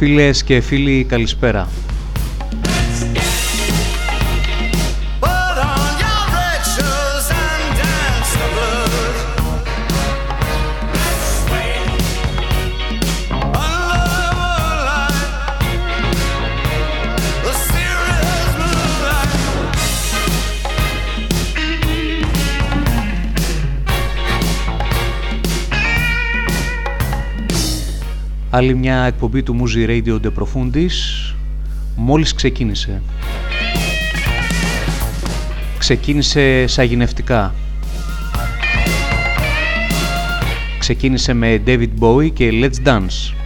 Φίλες και φίλοι καλησπέρα. Άλλη μια εκπομπή του Muzi Radio De Profundis μόλις ξεκίνησε. Ξεκίνησε σαγηνευτικά. Ξεκίνησε με David Bowie και Let's Dance.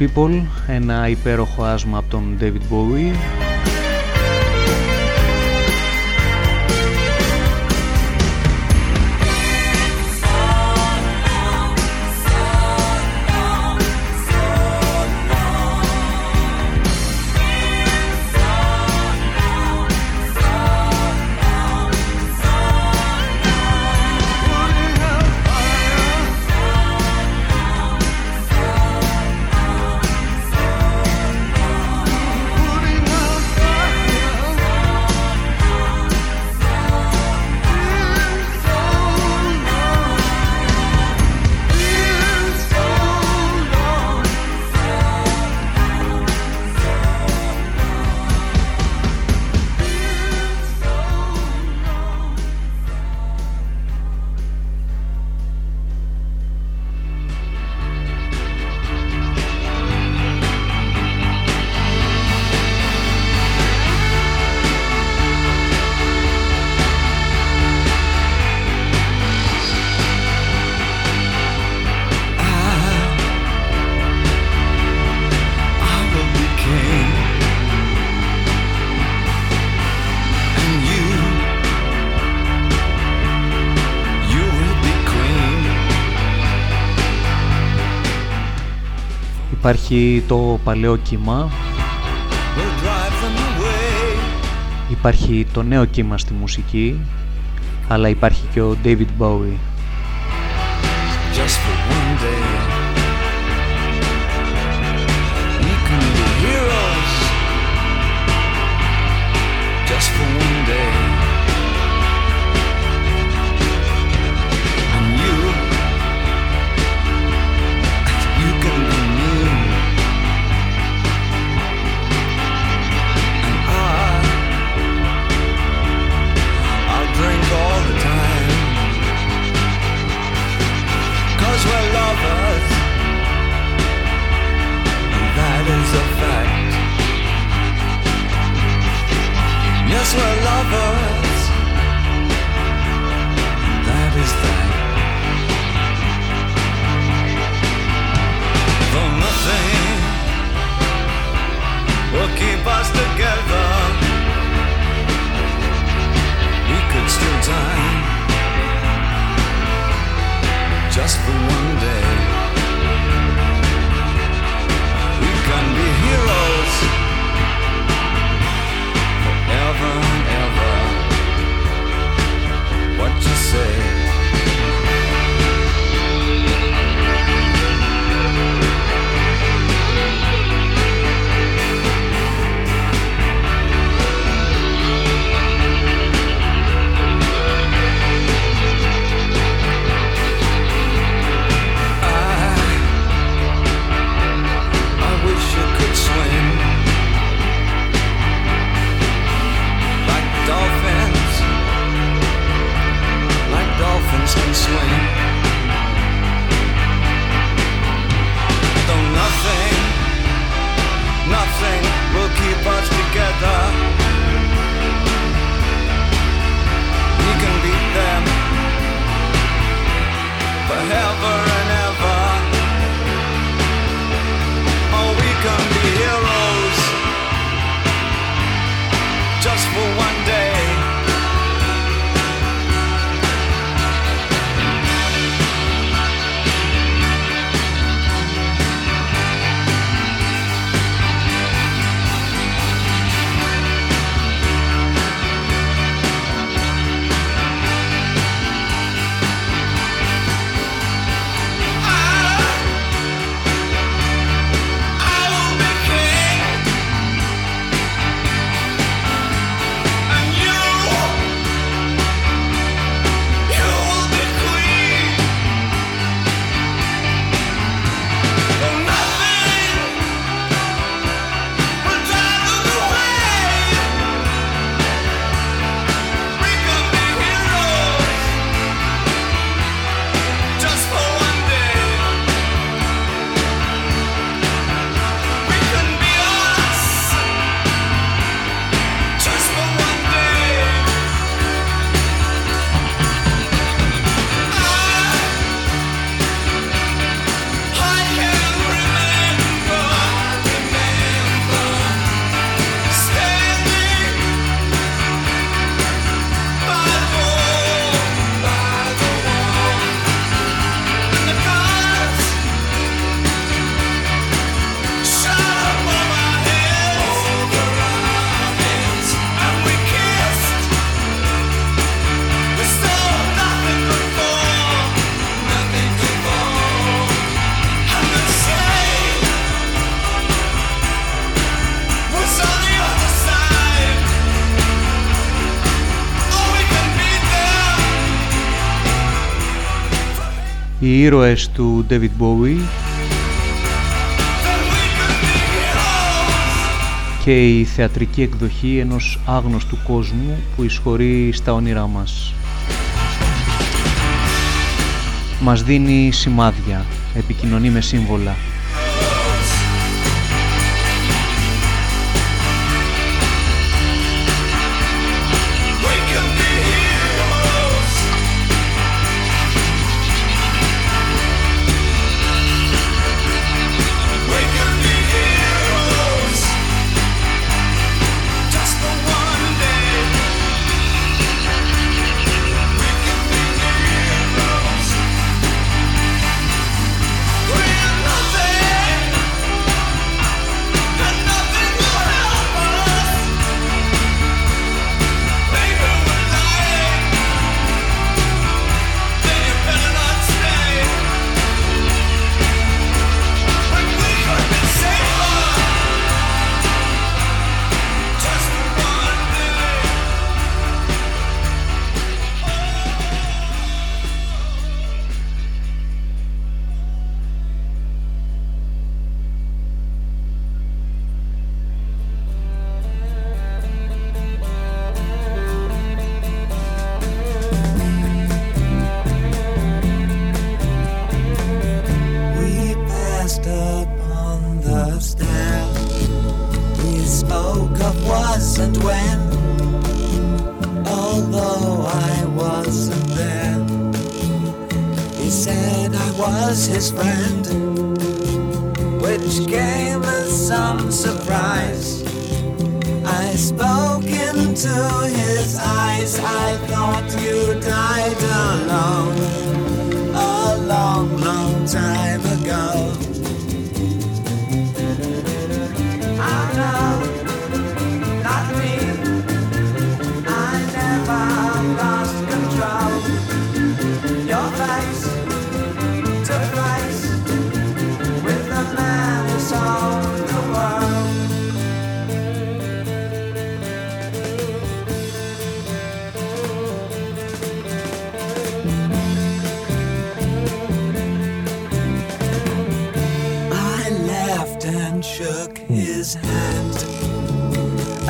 People, ένα υπέροχο άσμα από τον David Bowie. Υπάρχει το παλαιό κύμα. Υπάρχει το νέο κύμα στη μουσική. Αλλά υπάρχει και ο David Bowie. ήρωες του David Bowie και η θεατρική εκδοχή ενός άγνωστου κόσμου που εισχωρεί στα όνειρά μας. Μας δίνει σημάδια, επικοινωνεί με σύμβολα.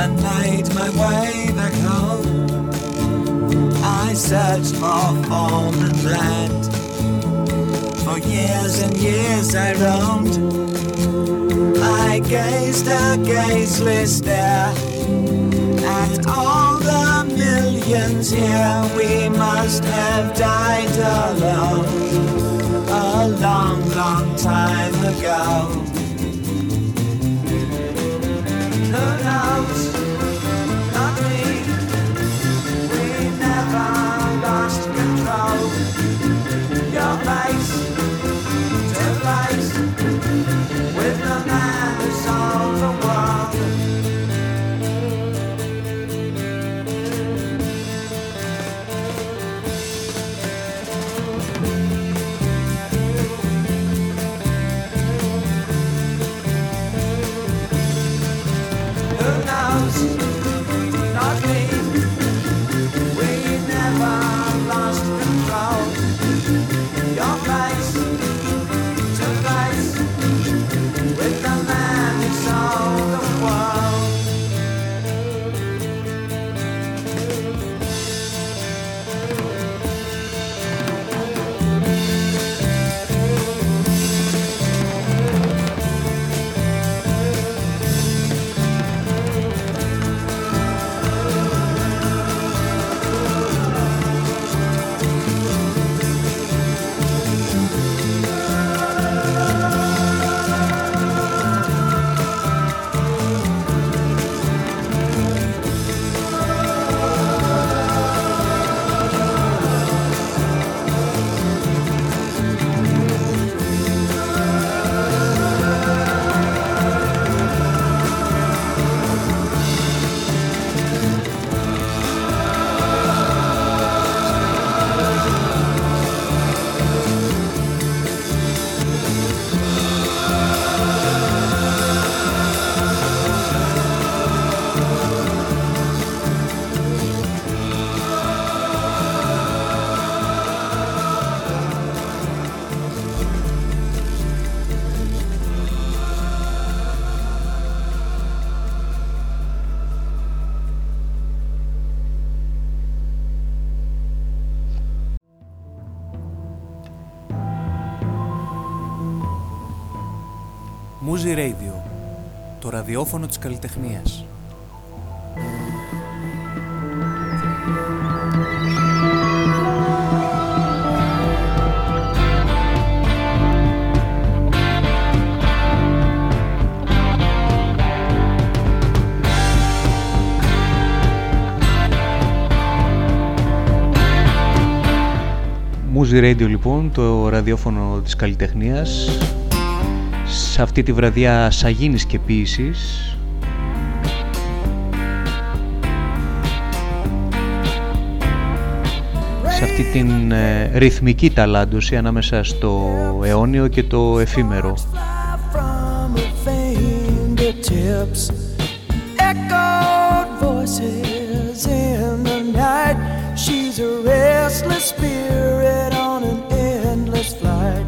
And made my way back home. I searched for form and land. For years and years I roamed. I gazed a gazeless stare at all the millions here. We must have died alone a long, long time ago. Who knows? With the man who sold the world. Muzi Radio, το ραδιόφωνο της καλλιτεχνίας. Muzi Radio λοιπόν, το ραδιόφωνο της καλλιτεχνίας. Σε αυτή τη βραδιά σαγίνης και ποίησης. Σε αυτή την ε, ρυθμική ταλάντωση ανάμεσα στο αιώνιο και το εφήμερο. from her fingertips. Echoed voices in the night. She's a restless spirit on an endless flight.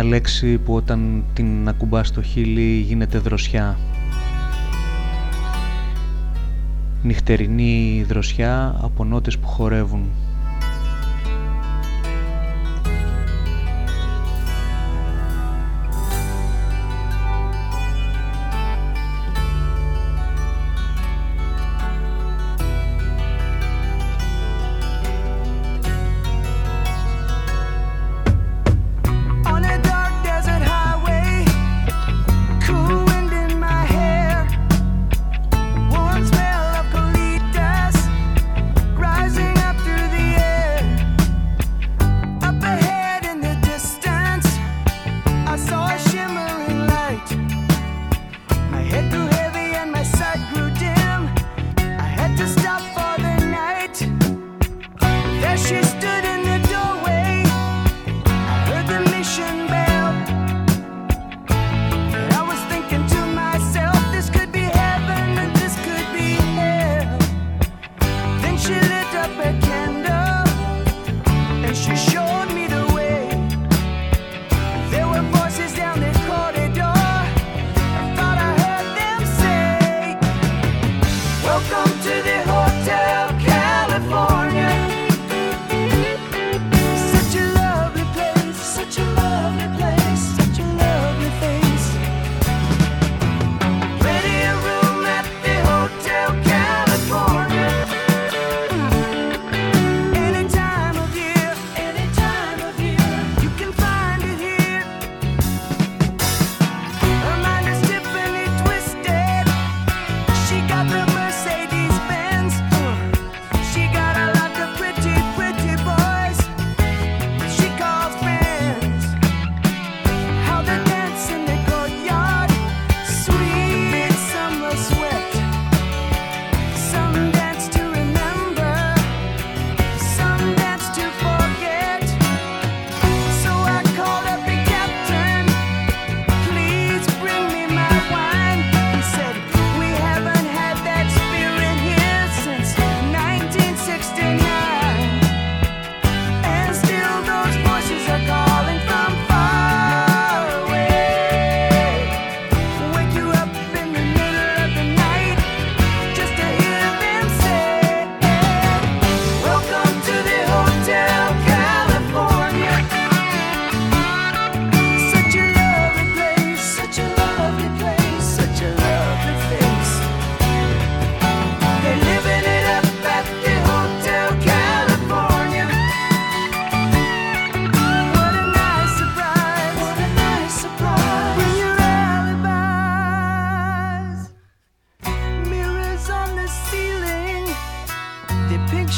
μια λέξη που όταν την ακουμπάς στο χείλι γίνεται δροσιά. Νυχτερινή δροσιά από νότες που χορεύουν.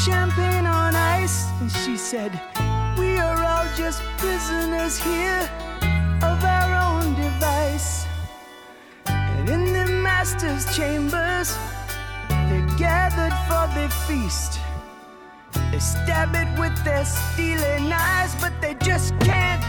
champagne on ice, and she said, We are all just prisoners here of our own device. And in the master's chambers, they're gathered for the feast. They stab it with their steely knives, but they just can't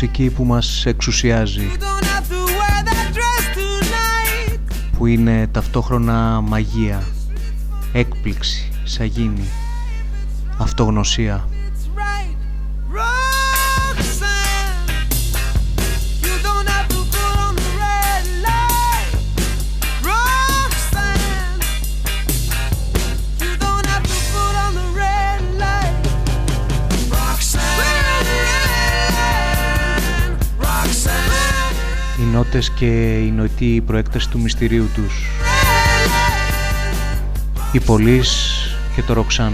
μουσική που μας εξουσιάζει. Που είναι ταυτόχρονα μαγεία, έκπληξη, σαγίνη, αυτογνωσία. Νότες και η νοητή προέκταση του μυστηρίου τους. Η Πολύς και το Ροξάν.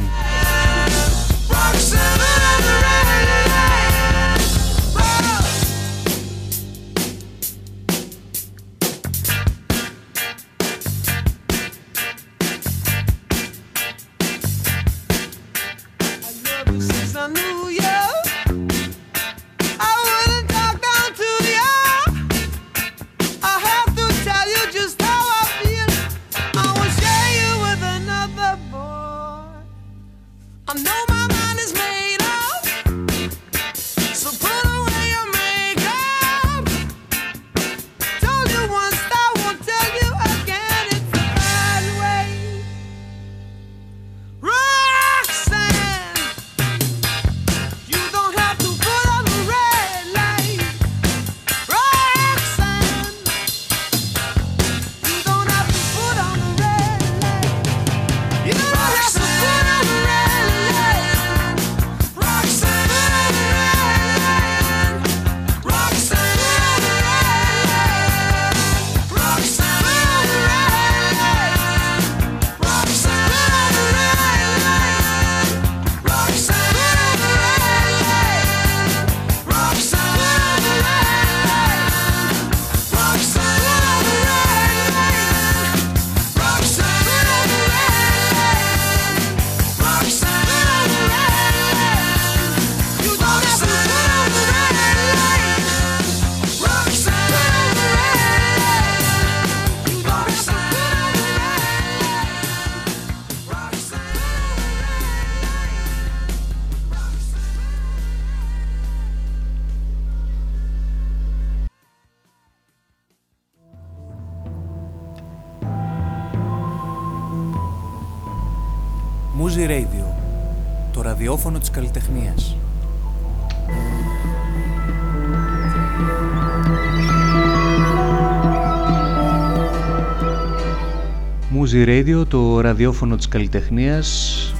Ραδιόφωνο της καλλιτεχνίας,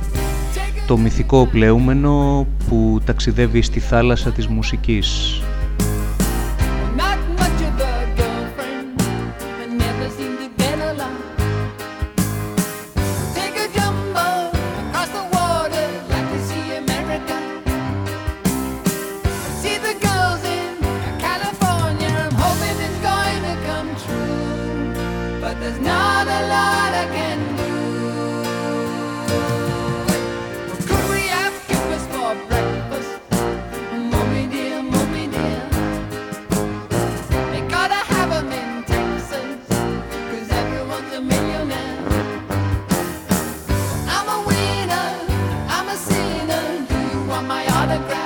το μυθικό πλεούμενο που ταξιδεύει στη θάλασσα της μουσικής. want my autograph.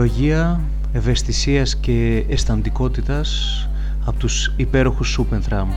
Μια τριλογία ευαισθησίας και αισθαντικότητας από τους υπέροχους Σούπενθραμ.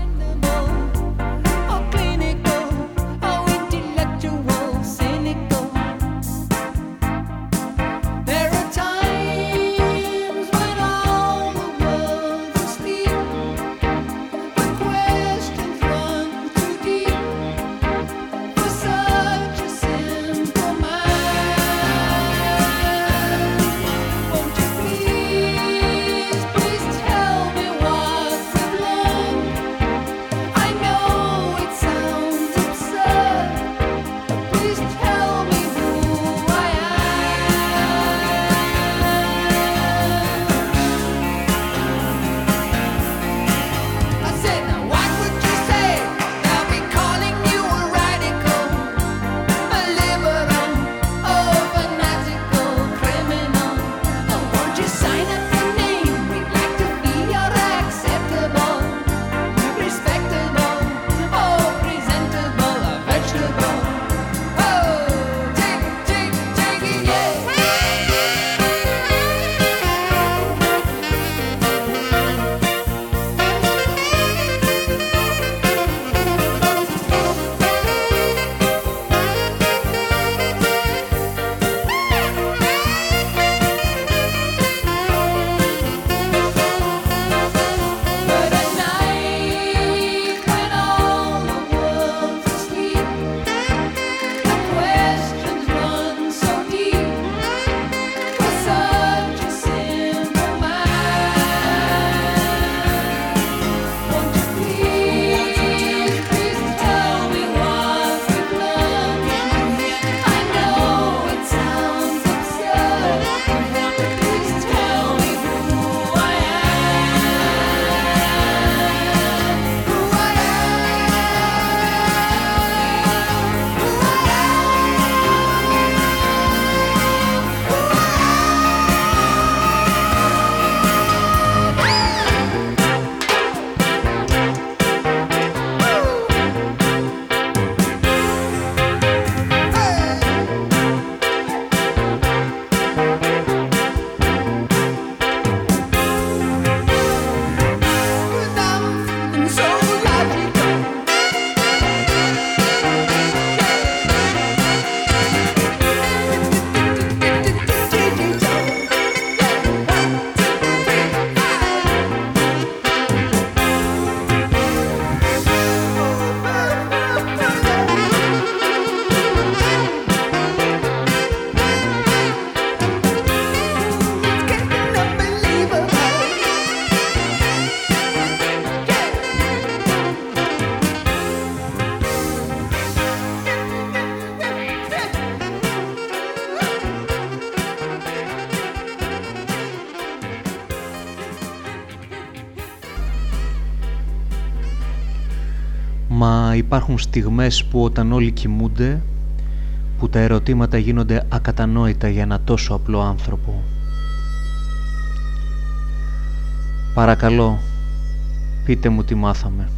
Υπάρχουν στιγμές που όταν όλοι κοιμούνται, που τα ερωτήματα γίνονται ακατανόητα για ένα τόσο απλό άνθρωπο. Παρακαλώ, πείτε μου τι μάθαμε.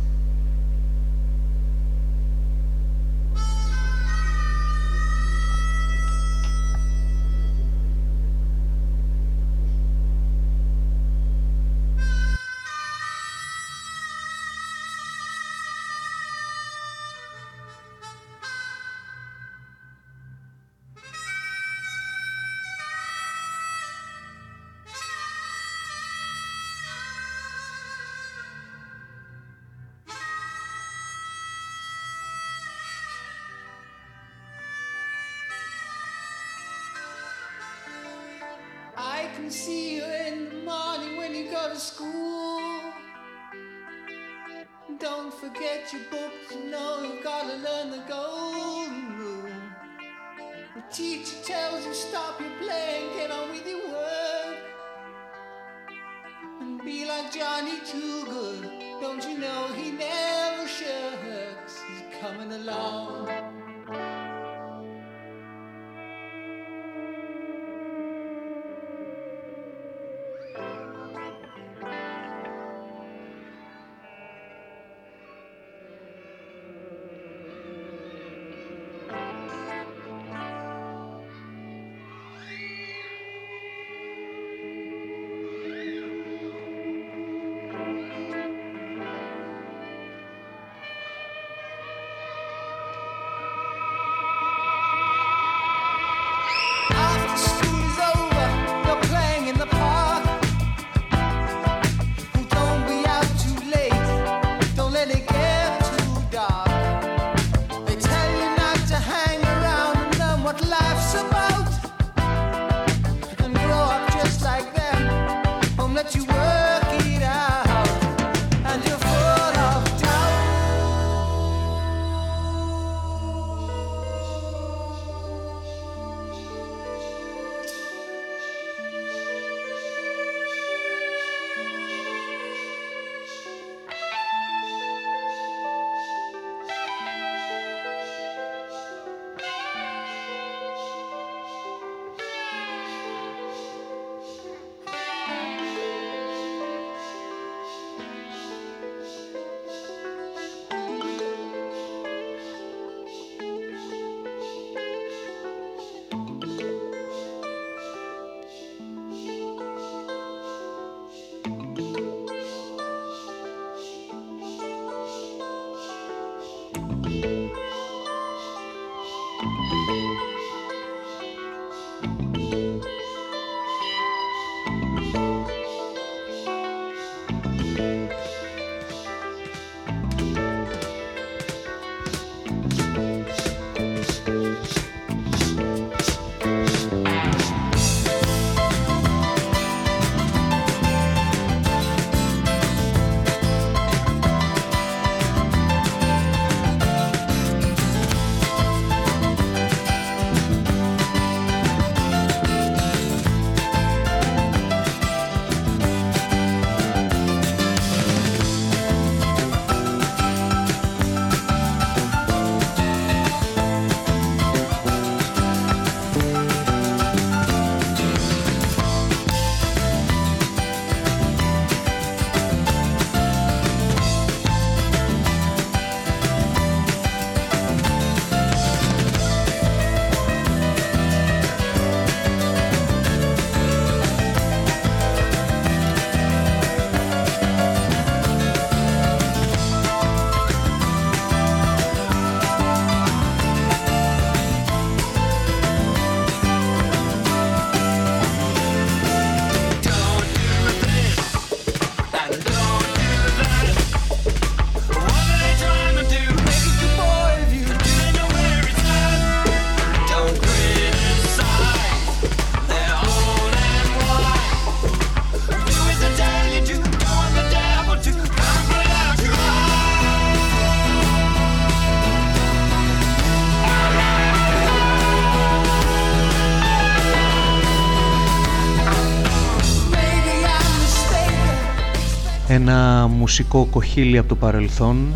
Ένα μουσικό κοχύλι από το παρελθόν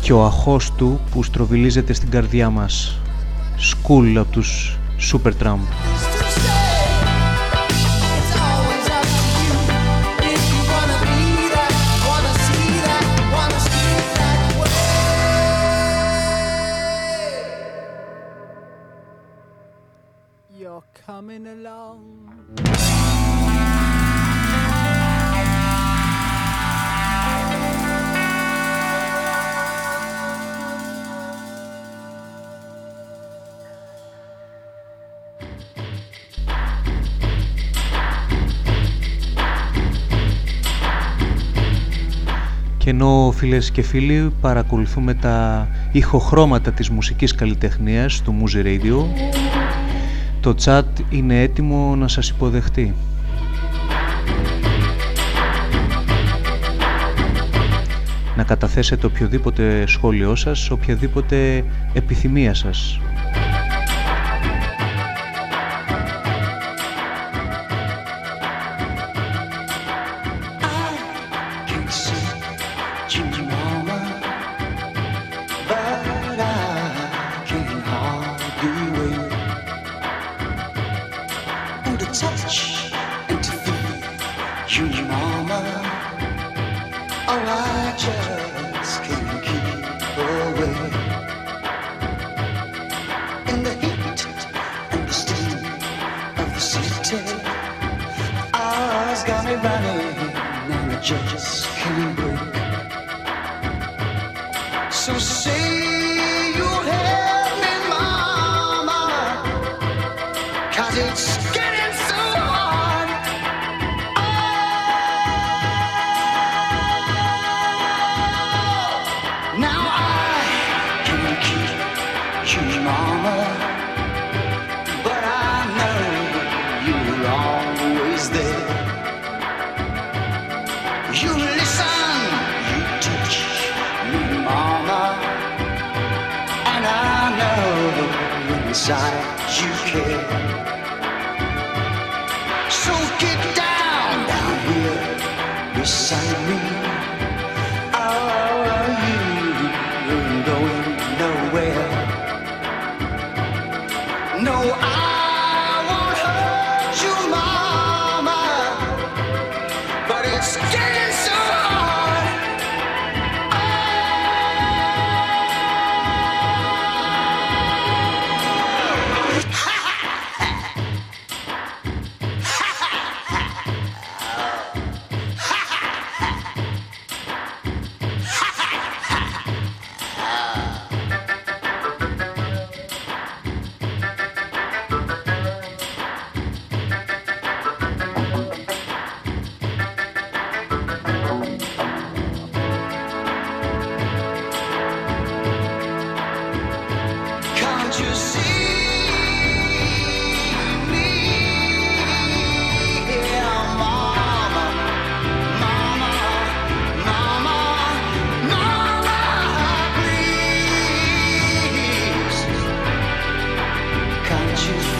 και ο αχός του που στροβιλίζεται στην καρδιά μας. Σκούλ από τους Supertramp. Ενώ φίλες και φίλοι παρακολουθούμε τα ηχοχρώματα της μουσικής καλλιτεχνίας του Muzi Radio το chat είναι έτοιμο να σας υποδεχτεί. Να καταθέσετε οποιοδήποτε σχόλιο σας, οποιαδήποτε επιθυμία σας.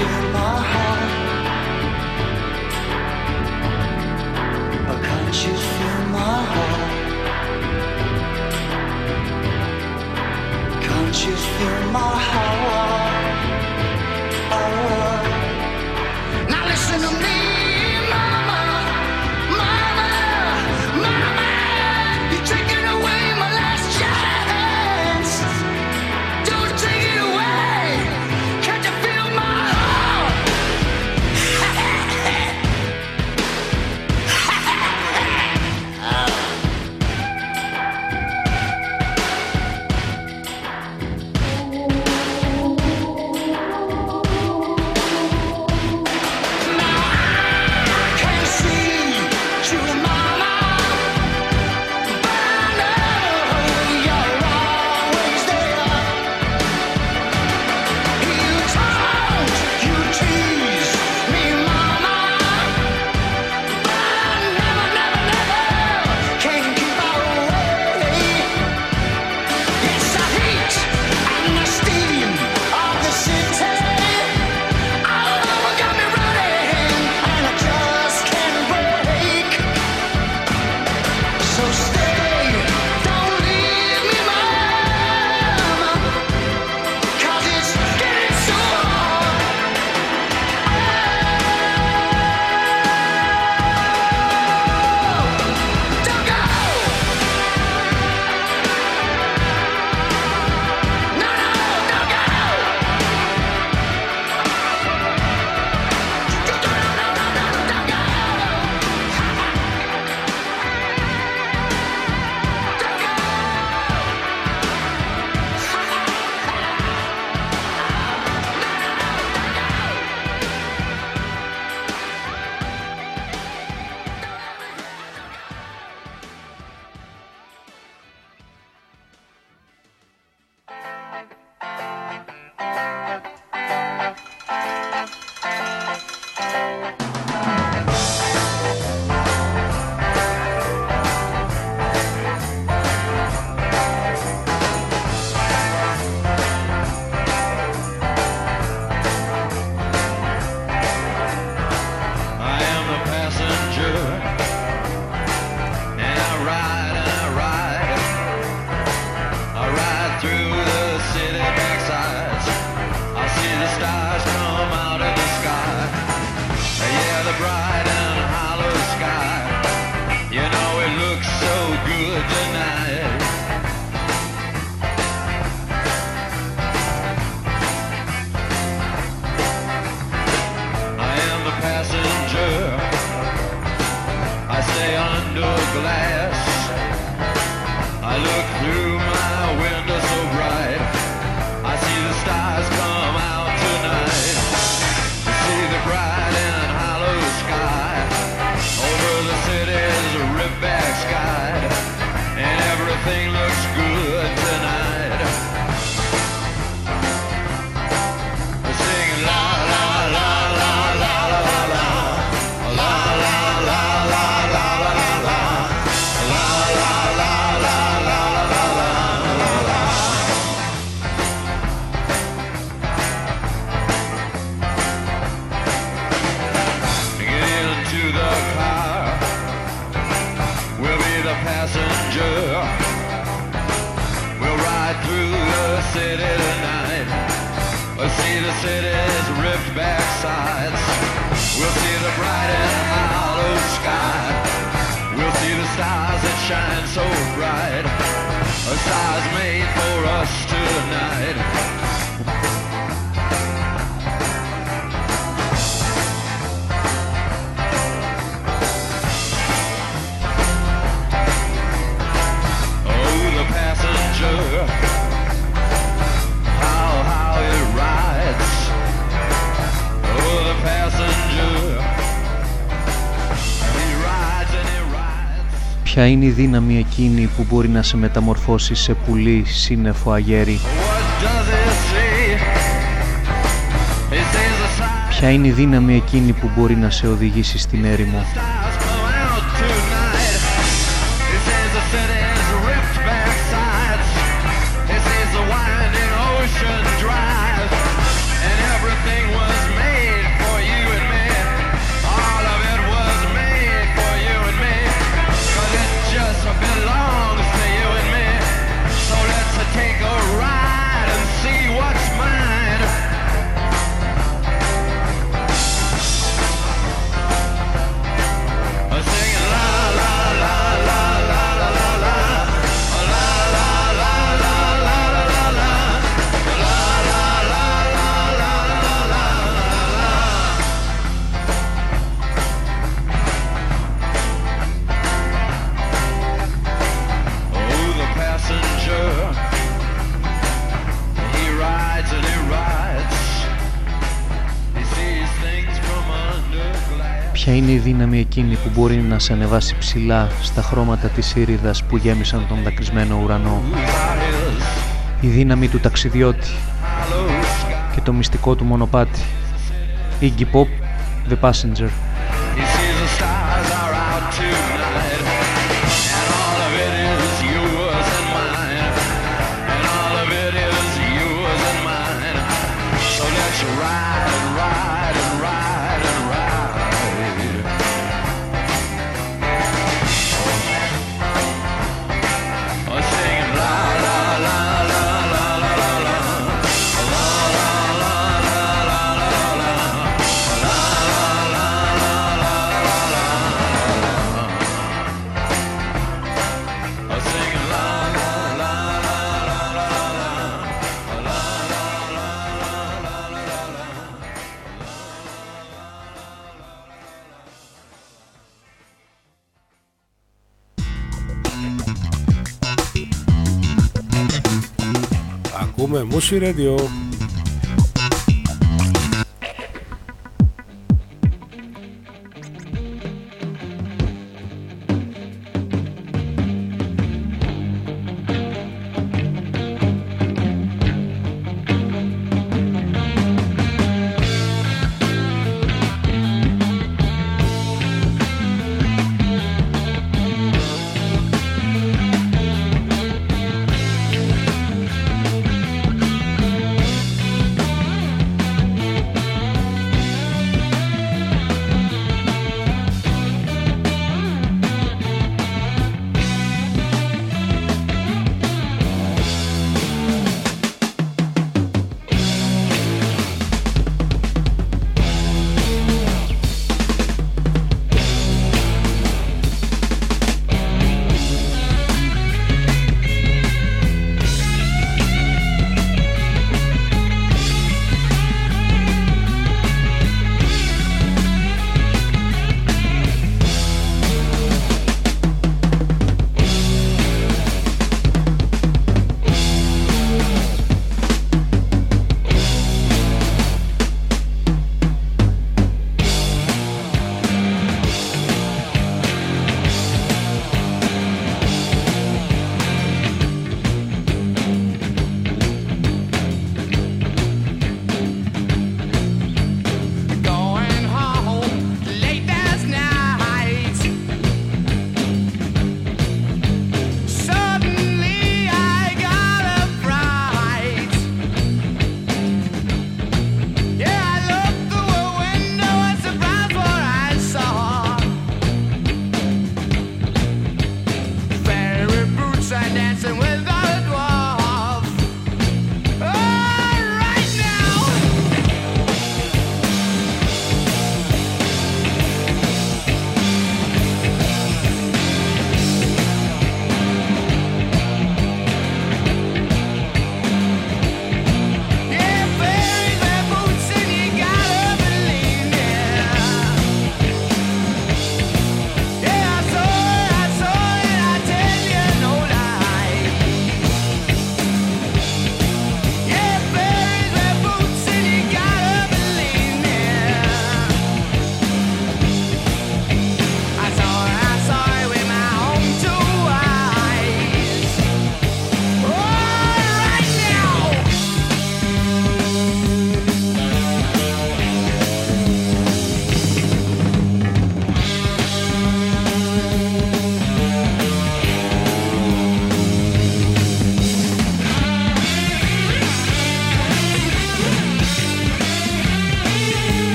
in my heart. Είναι η δύναμη εκείνη που μπορεί να σε μεταμορφώσει σε πουλί, σύννεφο, αγέρι. Ποια είναι η δύναμη εκείνη που μπορεί να σε οδηγήσει στην έρημο; Σε ανεβάσει ψηλά στα χρώματα της ήριδας που γέμισαν τον δακρυσμένο ουρανό. Η δύναμη του ταξιδιώτη και το μυστικό του μονοπάτι. Iggy Pop, The Passenger. Tira.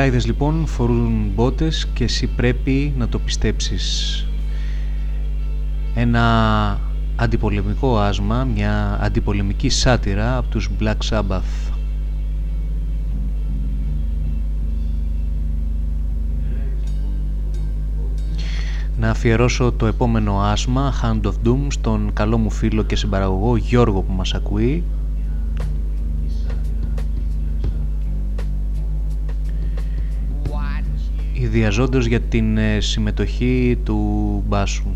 Νεράιδες λοιπόν φορούν μπότες και εσύ πρέπει να το πιστέψεις. Ένα αντιπολεμικό άσμα, μια αντιπολεμική σάτυρα από τους Black Sabbath. Να αφιερώσω το επόμενο άσμα, Hand of Doom, στον καλό μου φίλο και συμπαραγωγό Γιώργο που μας ακούει ιδιαζόντως για την ε, συμμετοχή του μπάσου.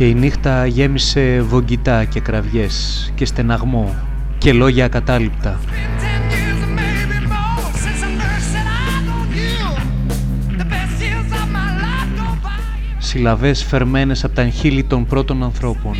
και η νύχτα γέμισε βογγητά και κραυγές και στεναγμό και λόγια ακατάληπτα. Συλλαβές φερμένες από τα χείλη των πρώτων ανθρώπων.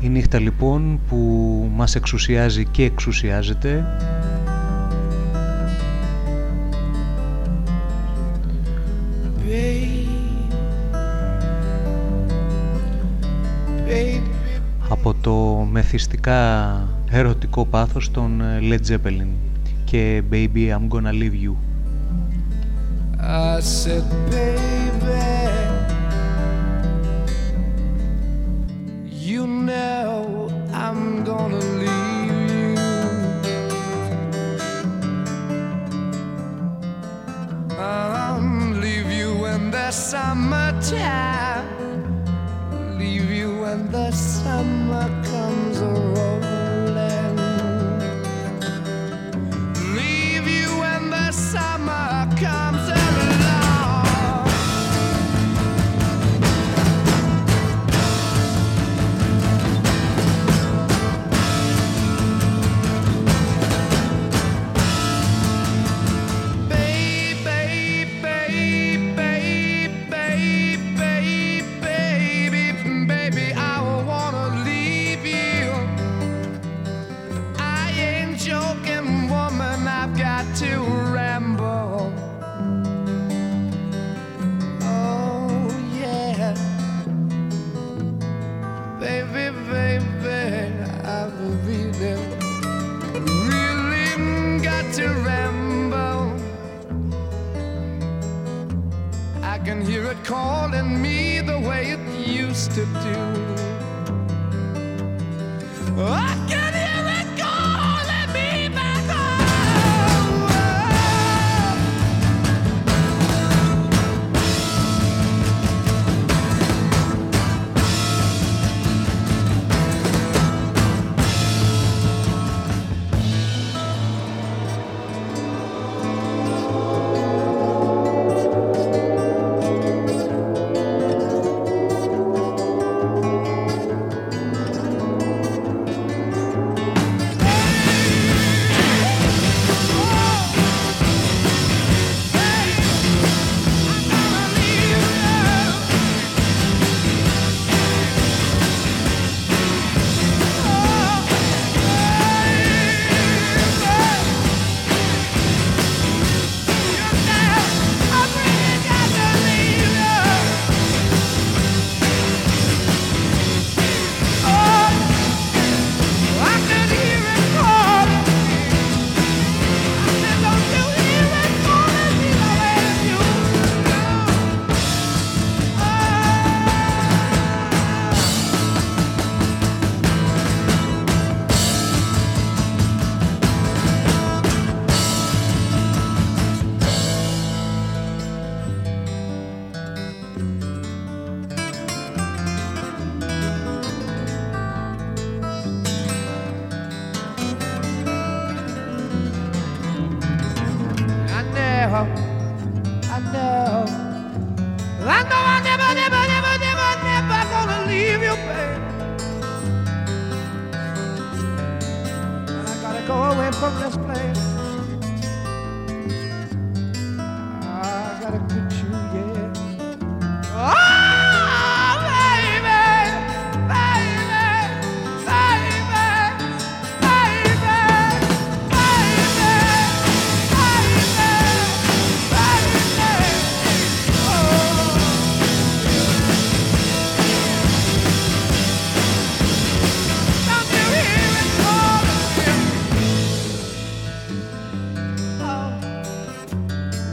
Η νύχτα λοιπόν που μας εξουσιάζει και εξουσιάζεται από το μεθυστικά ερωτικό πάθος των Led Zeppelin. και Baby I'm gonna leave you. I said baby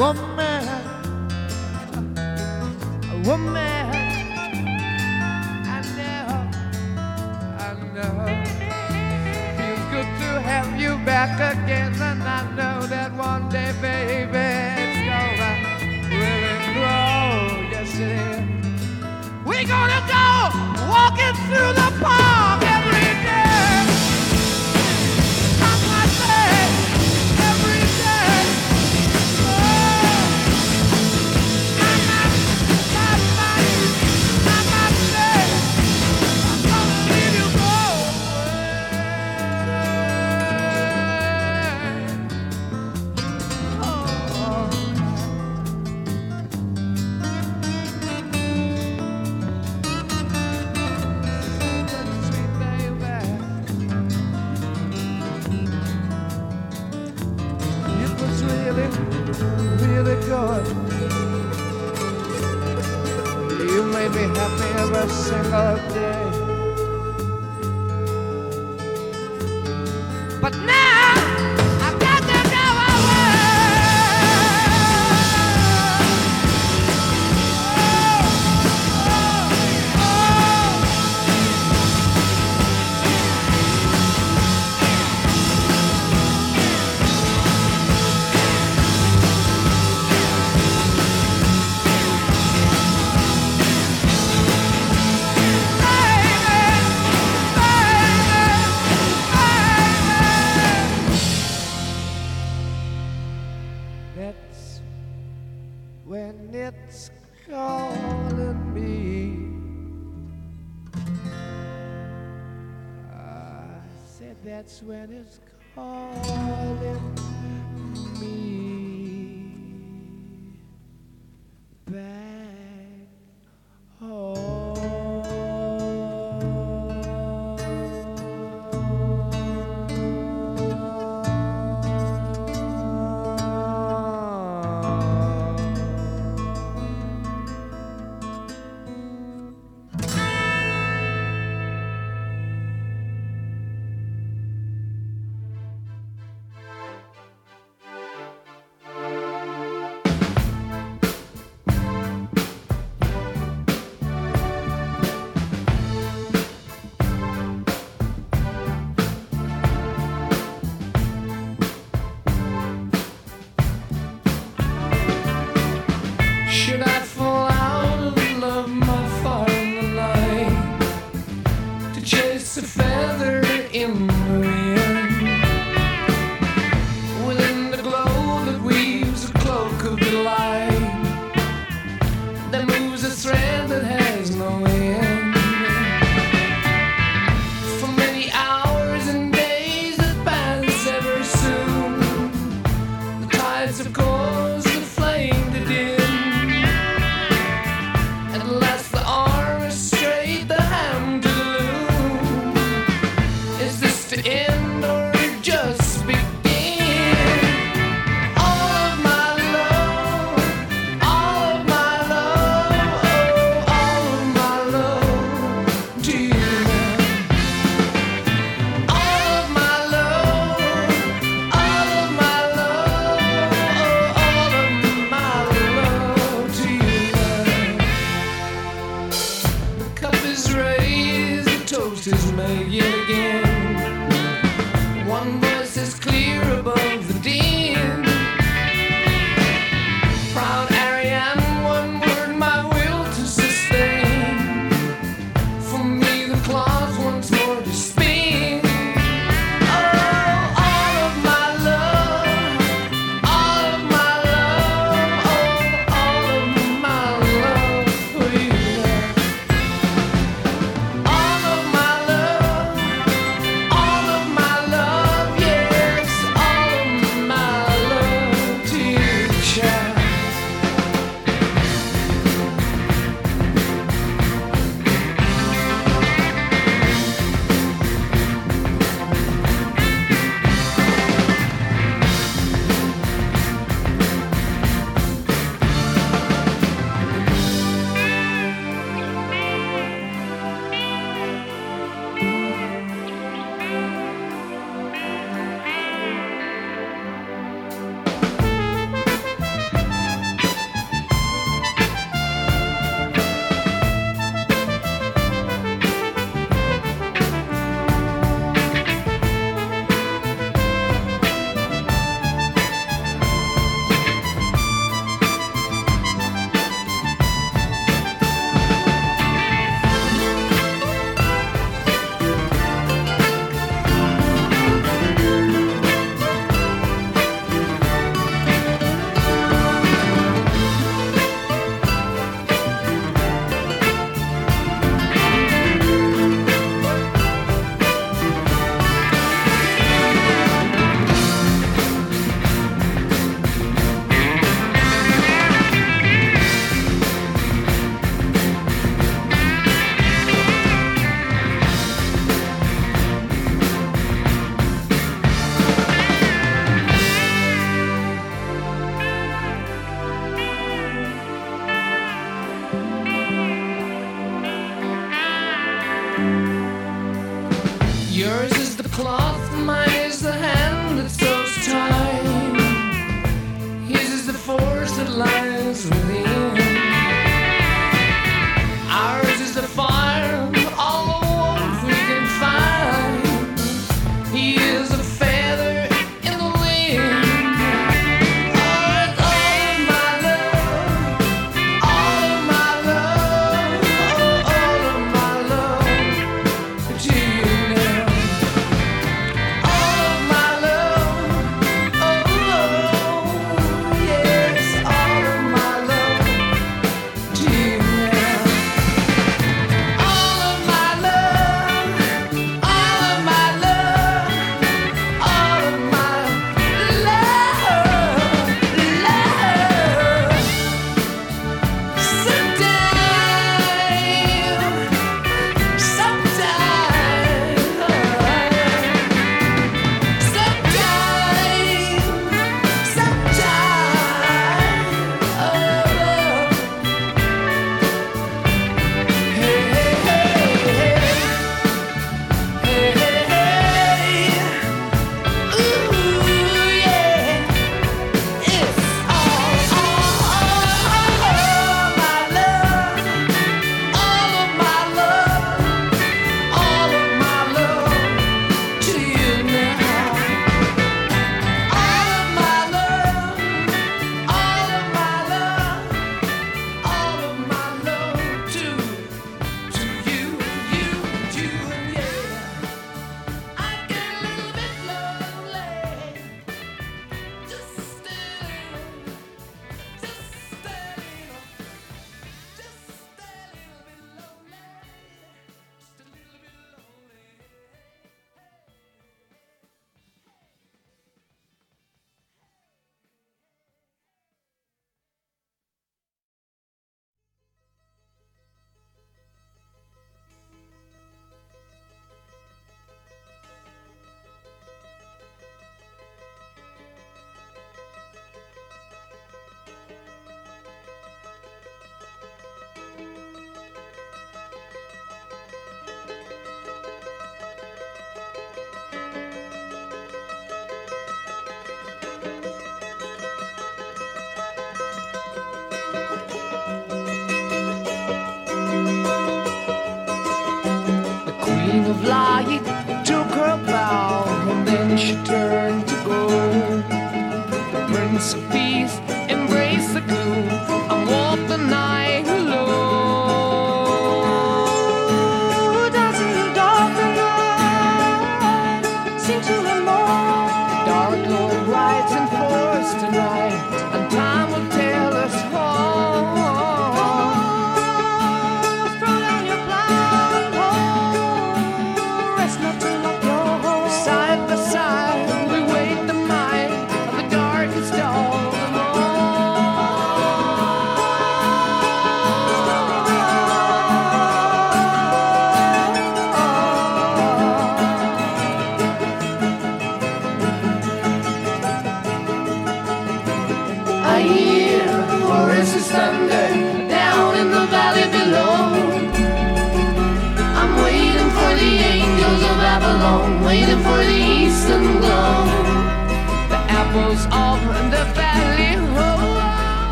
One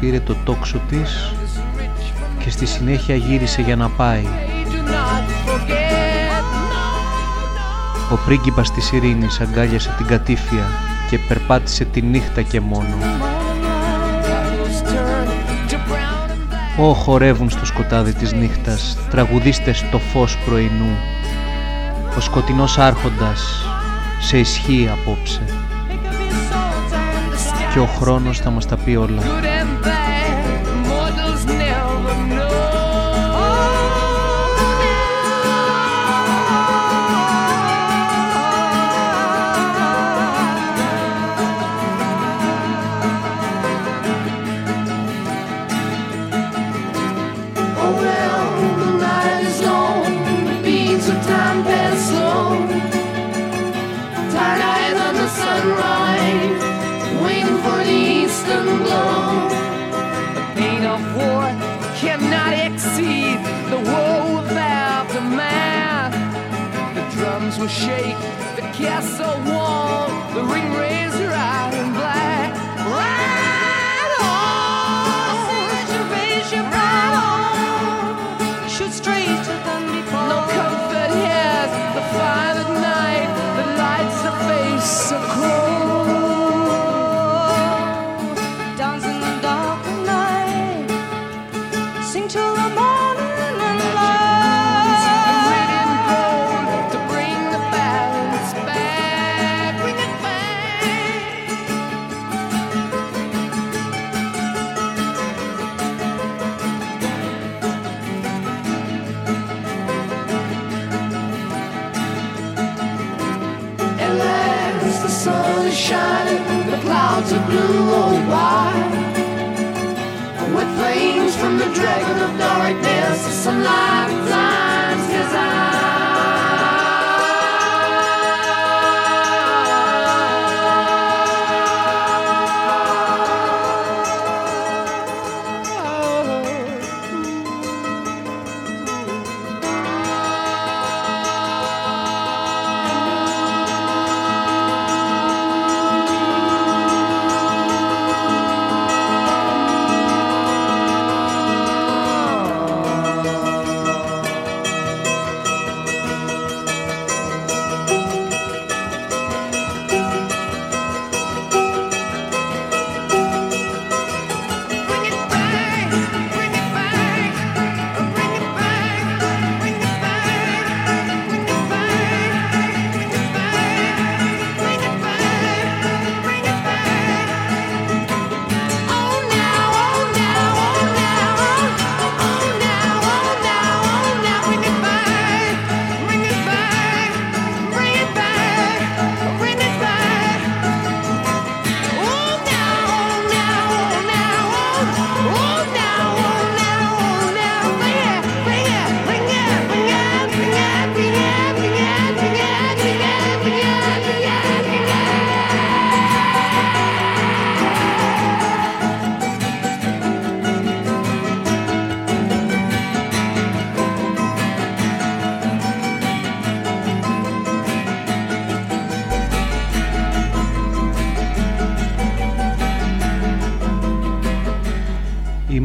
πήρε το τόξο της και στη συνέχεια γύρισε για να πάει. Ο πρίγκιπας της ειρήνης αγκάλιασε την κατήφια και περπάτησε τη νύχτα και μόνο. Ω χορεύουν στο σκοτάδι της νύχτας, τραγουδίστες το φως πρωινού. Ο σκοτεινός άρχοντας σε ισχύει απόψε και ο χρόνος θα μας τα πει όλα.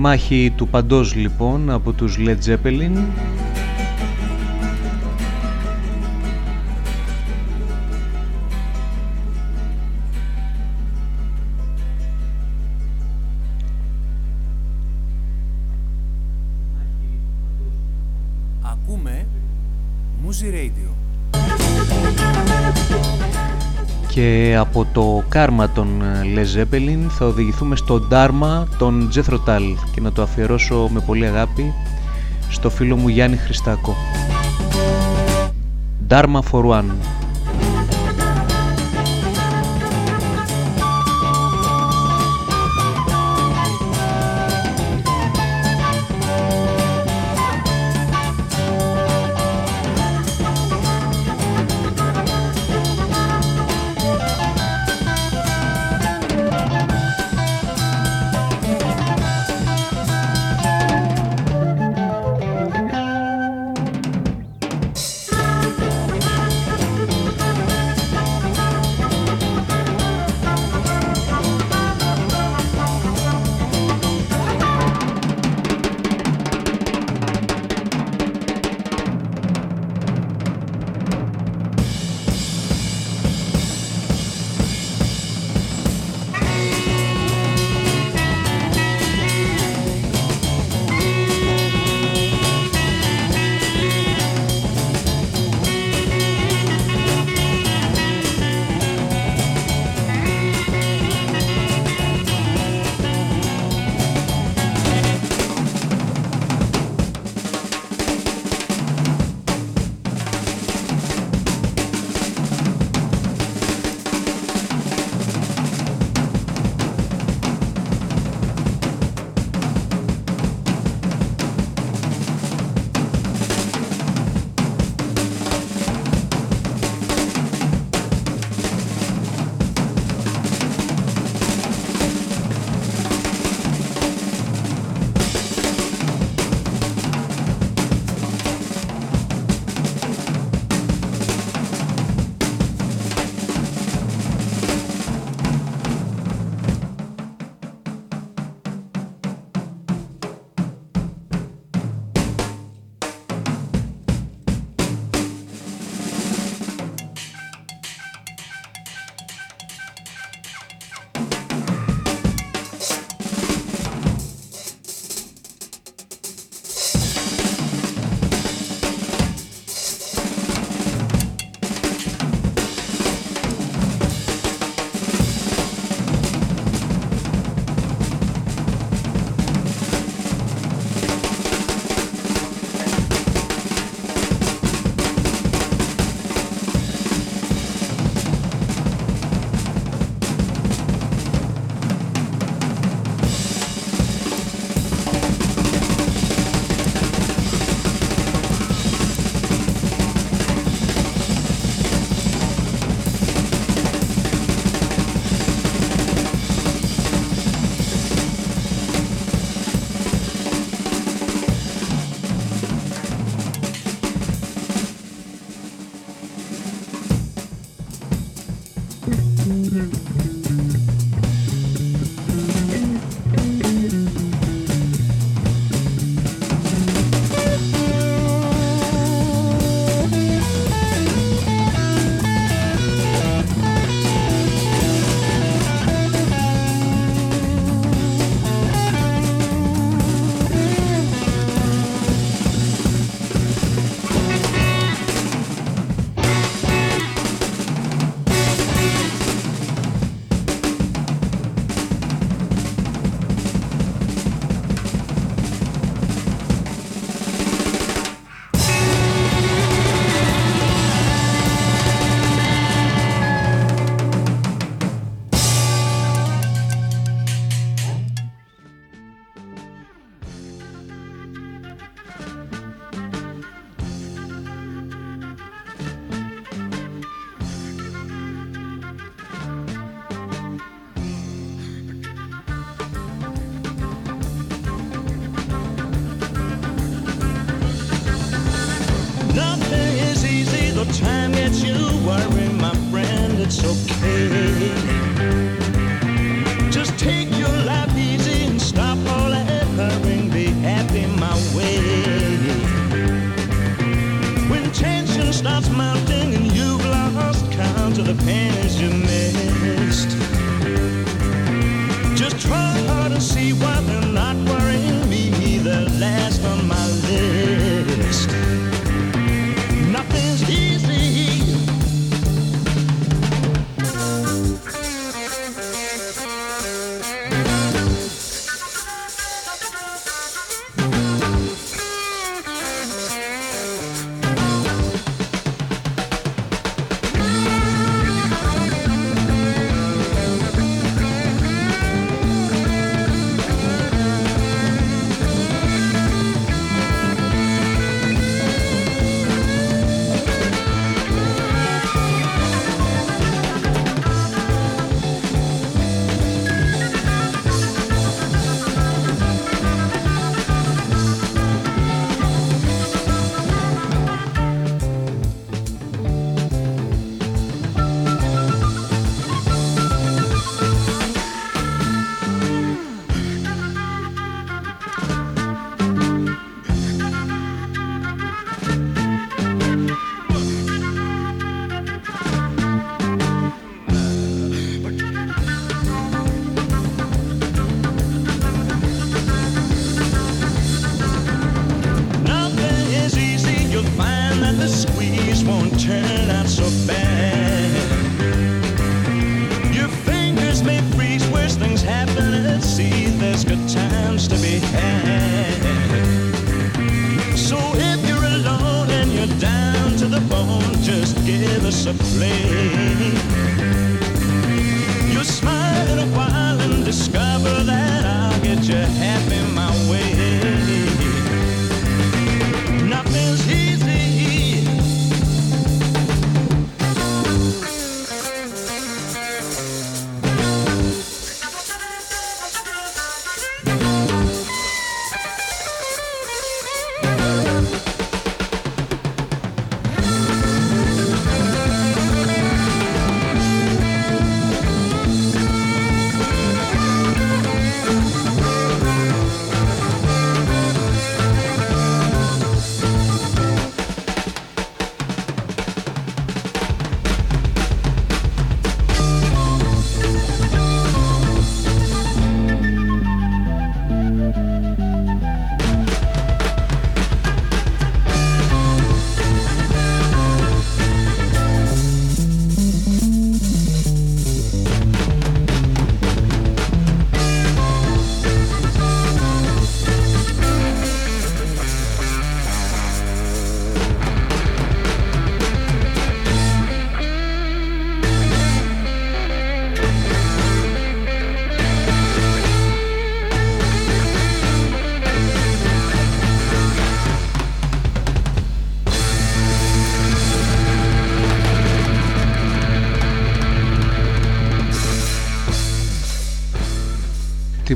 μάχη του παντός λοιπόν από τους Led Zeppelin. και από το κάρμα των ε, Les θα οδηγηθούμε στο ντάρμα των Τζεθροτάλ και να το αφιερώσω με πολύ αγάπη στο φίλο μου Γιάννη Χριστάκο. Dharma for One.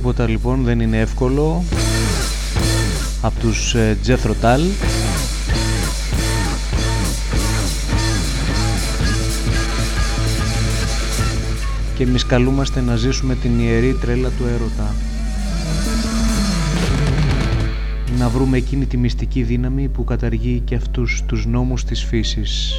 τίποτα λοιπόν, δεν είναι εύκολο. Από τους ε, Jethro Τάλ και εμείς καλούμαστε να ζήσουμε την ιερή τρέλα του έρωτα. Να βρούμε εκείνη τη μυστική δύναμη που καταργεί και αυτούς τους νόμους της φύσης.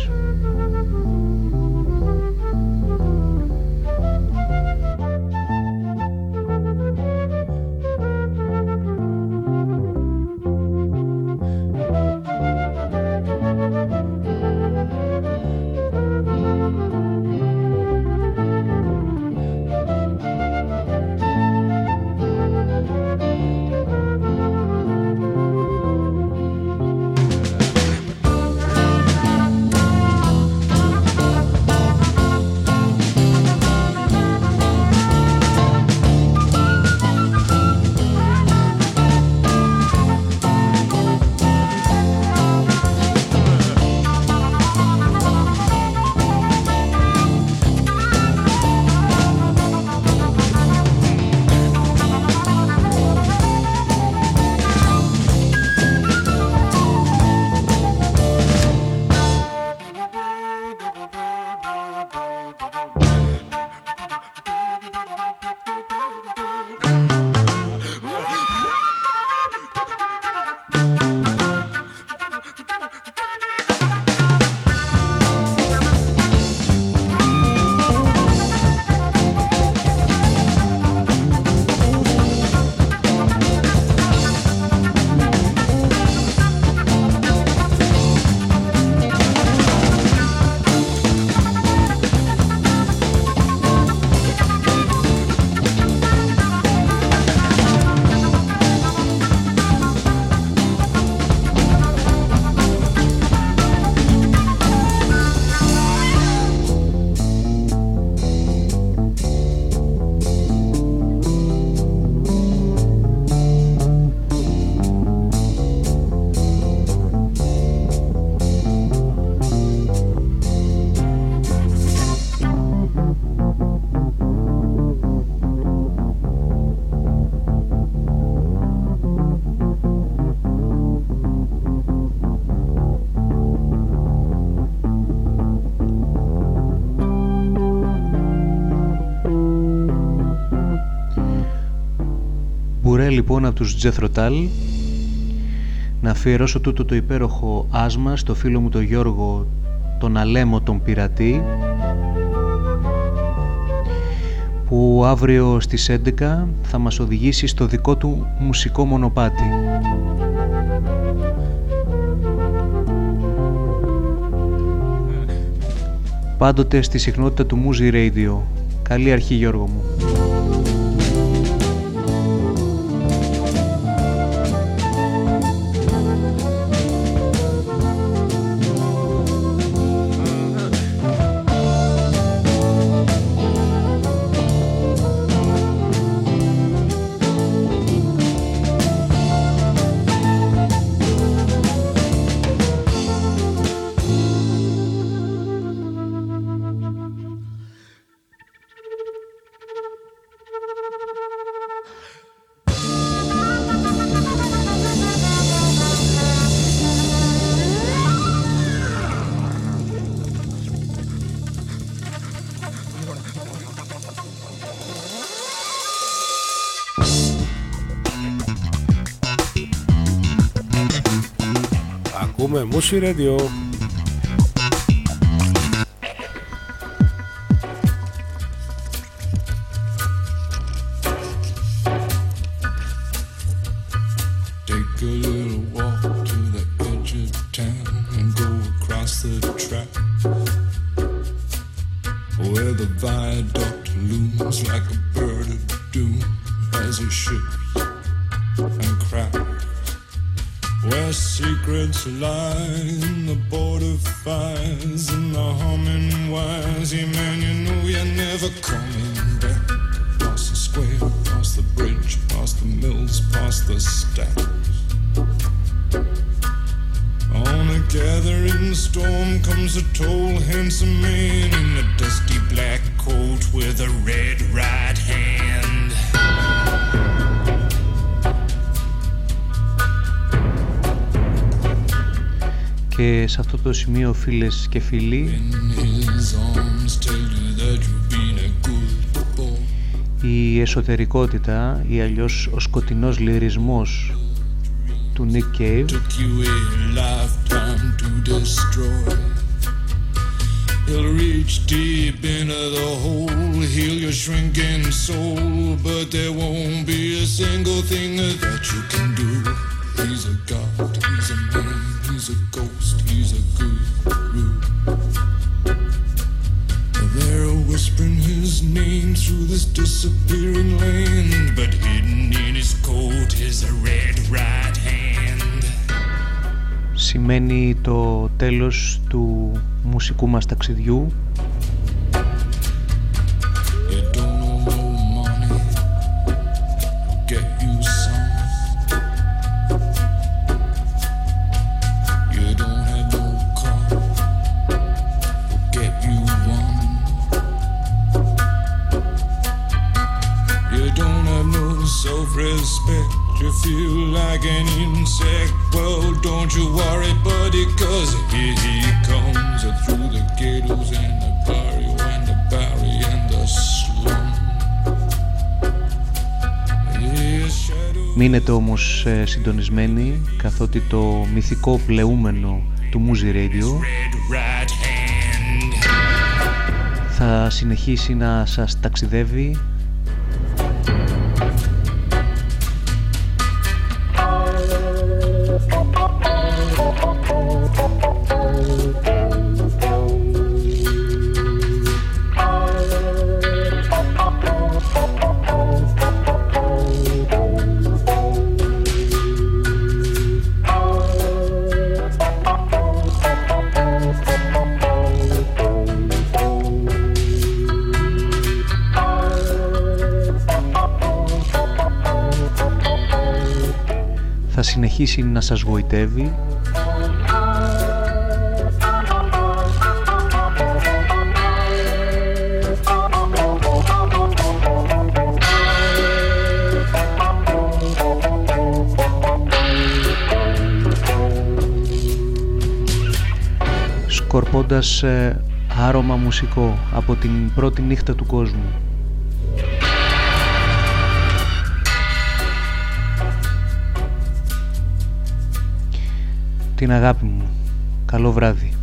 Λοιπόν από τους Τζεθροτάλ να αφιερώσω τούτο το υπέροχο άσμα στο φίλο μου τον Γιώργο τον Αλέμο τον Πειρατή που αύριο στις 11 θα μας οδηγήσει στο δικό του μουσικό μονοπάτι. Πάντοτε στη συχνότητα του Muzi Radio. Καλή αρχή Γιώργο μου. 水 radio。Αυτό το σημείο φίλες και φίλοι In his arms tell you that you've been a good boy. η εσωτερικότητα ή αλλιώς ο σκοτεινός λυρισμός του Nick Cave Took you a lifetime to destroy. He'll reach deep into the hole, heal your shrinking soul, but there won't be a single thing that you can do. He's a god, he's a man, he's a ghost, Σημαίνει το τέλος του μουσικού μας ταξιδιού. Self-respect, you feel like an insect. Well, don't you worry, buddy, cause here he comes through the ghettos and the barrio and the barry and the slum. His shadow Μείνετε όμως ε, συντονισμένοι καθότι το μυθικό πλεούμενο του Muzi Radio red right hand. θα συνεχίσει να σας ταξιδεύει συνεχίσει να σας γοητεύει σκορπώντας ε, άρωμα μουσικό από την πρώτη νύχτα του κόσμου. Την αγάπη μου. Καλό βράδυ.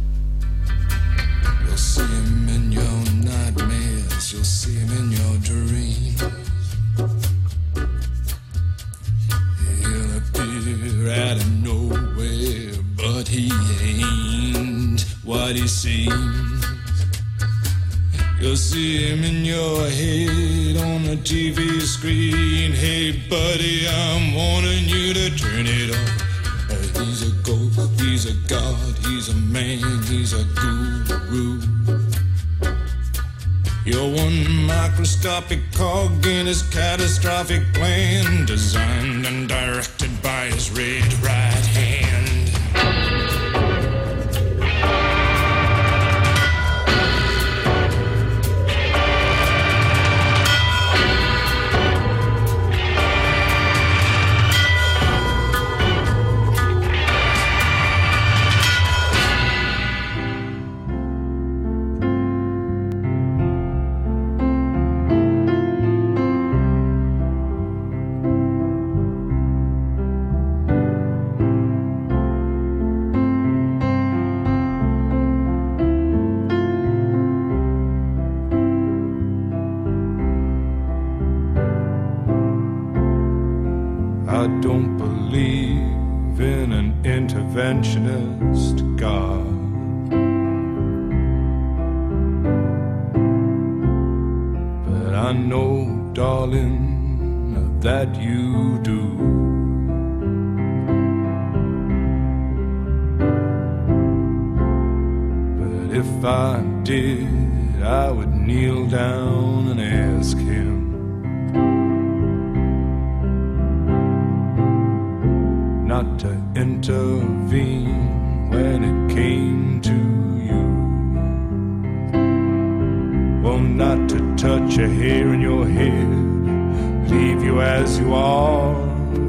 Not to touch a hair in your head, leave you as you are.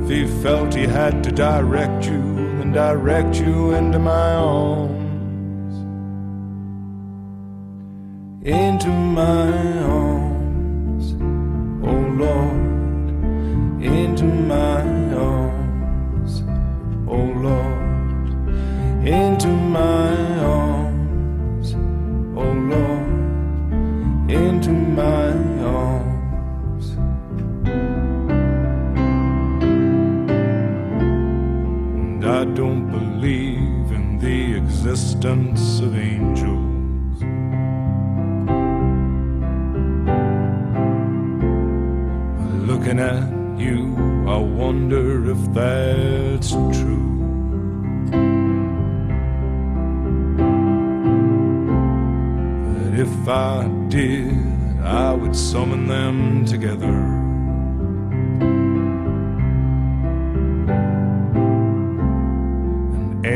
If he felt he had to direct you, and direct you into my arms. Into my arms, oh Lord, into my arms. Oh Lord, into my arms, don't believe in the existence of angels. Looking at you, I wonder if that's true. But if I did, I would summon them together.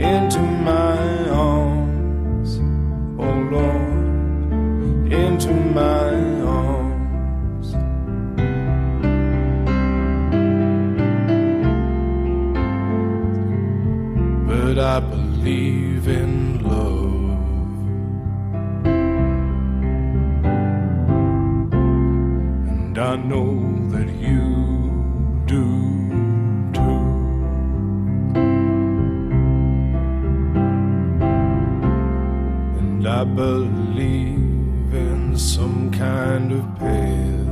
into my arms, oh Lord, into my arms. But I believe in love. And I know I believe in some kind of path.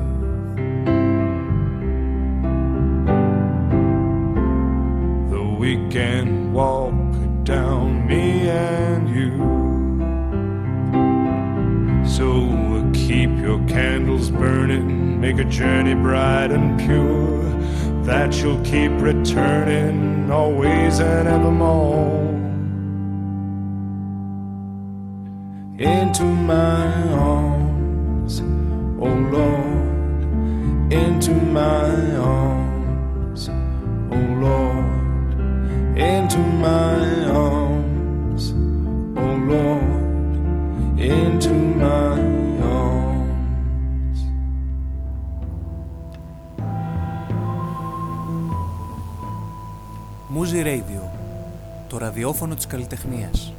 Though we can walk down, me and you. So keep your candles burning, make a journey bright and pure, that you'll keep returning always and evermore. Into my arms, oh Lord, into my arms, oh Lord, into my arms, oh Lord, into my arms. Muzi Radio, το ραδιόφωνο της καλλιτεχνίας.